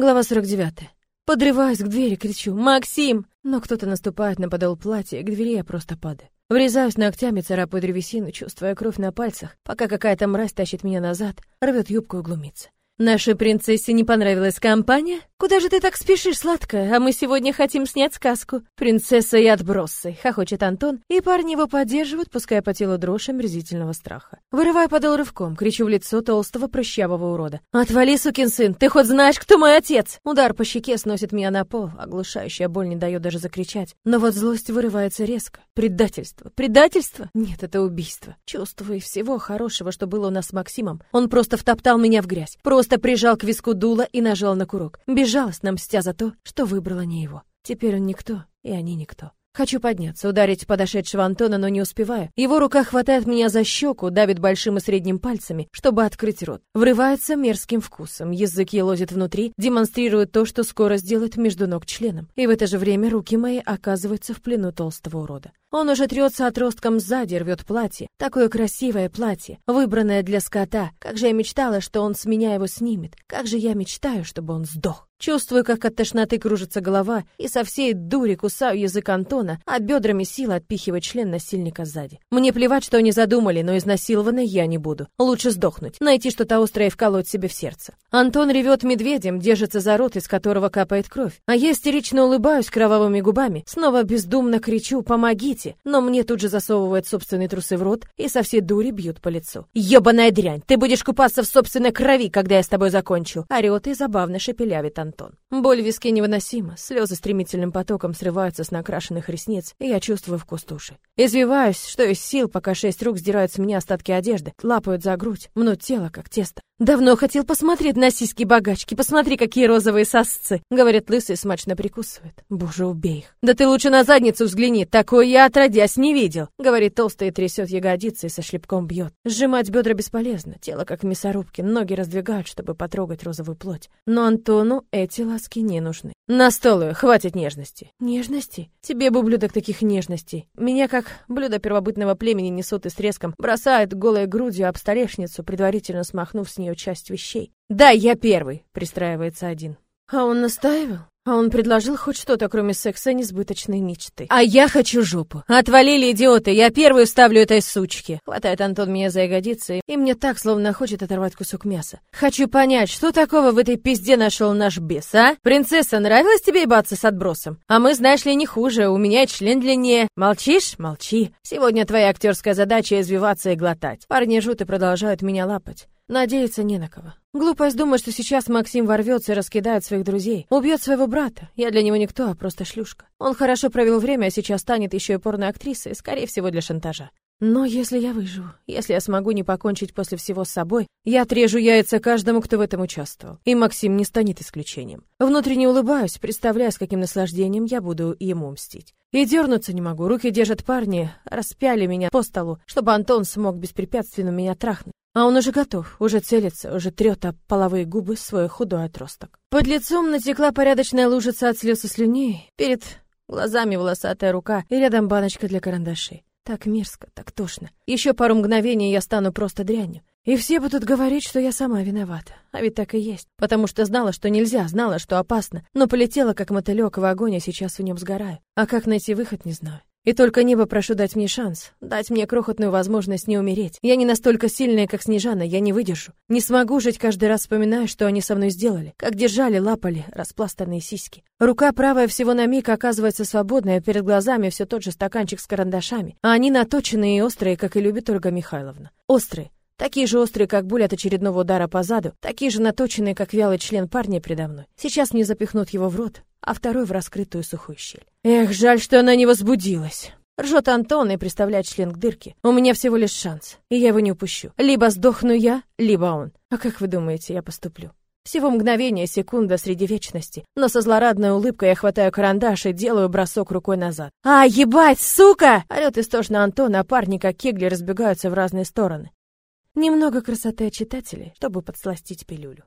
Глава 49. Подрываюсь к двери, кричу «Максим!» Но кто-то наступает на подол платья, к двери я просто падаю. Врезаюсь ногтями, царапаю древесину, чувствуя кровь на пальцах, пока какая-то мразь тащит меня назад, рвет юбку и глумится. Нашей принцессе не понравилась компания? Куда же ты так спешишь, сладкая? А мы сегодня хотим снять сказку. Принцесса и отбросы, хохочет Антон, и парни его поддерживают, пуская по телу дрожь омерзительного страха. Вырываю подол рывком, кричу в лицо толстого прыщавого урода. «Отвали, сукин сын! Ты хоть знаешь, кто мой отец?» Удар по щеке сносит меня на пол, оглушающая боль не дает даже закричать. Но вот злость вырывается резко. Предательство. Предательство? Нет, это убийство. Чувствую всего хорошего, что было у нас с Максимом. Он просто втоптал меня в грязь. Просто Просто прижал к виску дуло и нажал на курок, безжалостно мстя за то, что выбрала не его. Теперь он никто, и они никто. Хочу подняться, ударить подошедшего Антона, но не успеваю. Его рука хватает меня за щеку, давит большим и средним пальцами, чтобы открыть рот. Врывается мерзким вкусом, язык елозит внутри, демонстрирует то, что скоро сделает между ног членом. И в это же время руки мои оказываются в плену толстого урода. Он уже трется отростком сзади, рвет платье. Такое красивое платье, выбранное для скота. Как же я мечтала, что он с меня его снимет. Как же я мечтаю, чтобы он сдох. Чувствую, как от тошноты кружится голова, и со всей дури кусаю язык Антона, а бедрами сила отпихивать член насильника сзади. Мне плевать, что они задумали, но изнасилованной я не буду. Лучше сдохнуть, найти что-то острое и вколоть себе в сердце. Антон ревет медведем, держится за рот, из которого капает кровь. А я истерично улыбаюсь кровавыми губами, снова бездумно кричу «помогите!», но мне тут же засовывают собственные трусы в рот и со всей дури бьют по лицу. «Ебаная дрянь! Ты будешь купаться в собственной крови, когда я с тобой закончу!» Орет и забавно шепелявит Антон. Антон. Боль в виске невыносима, слезы стремительным потоком срываются с накрашенных ресниц, и я чувствую вкус туши. Извиваюсь, что из сил, пока шесть рук сдирают с меня остатки одежды, лапают за грудь, мнут тело, как тесто. «Давно хотел посмотреть на сиськи богачки, посмотри, какие розовые сосцы!» Говорит лысый, смачно прикусывает. «Боже, убей их!» «Да ты лучше на задницу взгляни, такой я отродясь не видел!» Говорит толстый трясет ягодицы и со шлепком бьет. Сжимать бедра бесполезно, тело как в мясорубке, ноги раздвигают, чтобы потрогать розовую плоть. Но Антону эти ласки не нужны. «На стол хватит нежности!» «Нежности? Тебе бы ублюдок таких нежностей! Меня, как блюдо первобытного племени, несут и с треском, бросают голой грудью об столешницу, предварительно смахнув с нее часть вещей. «Да, я первый!» — пристраивается один. А он настаивал? А он предложил хоть что-то, кроме секса несбыточной мечты. А я хочу жопу. Отвалили, идиоты, я первую ставлю этой сучке. Хватает Антон меня за ягодицы, и мне так, словно хочет оторвать кусок мяса. Хочу понять, что такого в этой пизде нашел наш бес, а? Принцесса, нравилось тебе ебаться с отбросом? А мы, знаешь ли, не хуже, у меня член длиннее. Молчишь? Молчи. Сегодня твоя актерская задача извиваться и глотать. Парни жут и продолжают меня лапать. Надеяться не на кого. Глупость думать, что сейчас Максим ворвется и раскидает своих друзей. Убьет своего брата. Я для него никто, а просто шлюшка. Он хорошо провел время, а сейчас станет еще и порной актрисой, скорее всего, для шантажа. Но если я выживу, если я смогу не покончить после всего с собой, я отрежу яйца каждому, кто в этом участвовал. И Максим не станет исключением. Внутренне улыбаюсь, представляя, с каким наслаждением я буду ему мстить. И дернуться не могу, руки держат парни, распяли меня по столу, чтобы Антон смог беспрепятственно меня трахнуть. А он уже готов, уже целится, уже трет об половые губы свой худой отросток. Под лицом натекла порядочная лужица от слез и слюней, перед глазами волосатая рука и рядом баночка для карандашей. Так мерзко, так тошно. Еще пару мгновений я стану просто дрянью. И все будут говорить, что я сама виновата. А ведь так и есть. Потому что знала, что нельзя, знала, что опасно. Но полетела, как мотылек в огонь, а сейчас в нем сгораю. А как найти выход, не знаю. И только небо прошу дать мне шанс, дать мне крохотную возможность не умереть. Я не настолько сильная, как Снежана, я не выдержу. Не смогу жить каждый раз, вспоминая, что они со мной сделали. Как держали, лапали распластанные сиськи. Рука правая всего на миг оказывается свободной, а перед глазами все тот же стаканчик с карандашами. А они наточенные и острые, как и любит Ольга Михайловна. Острые. Такие же острые, как боль от очередного удара по заду, такие же наточенные, как вялый член парня предо мной. Сейчас мне запихнут его в рот, а второй в раскрытую сухую щель. Эх, жаль, что она не возбудилась. Ржет Антон и приставляет член к дырке. У меня всего лишь шанс, и я его не упущу. Либо сдохну я, либо он. А как вы думаете, я поступлю? Всего мгновение, секунда среди вечности. Но со злорадной улыбкой я хватаю карандаш и делаю бросок рукой назад. «А, ебать, сука!» Орёт истошно Антон, а парни, как кегли, разбегаются в разные стороны. Немного красоты от читателей, чтобы подсластить пилюлю.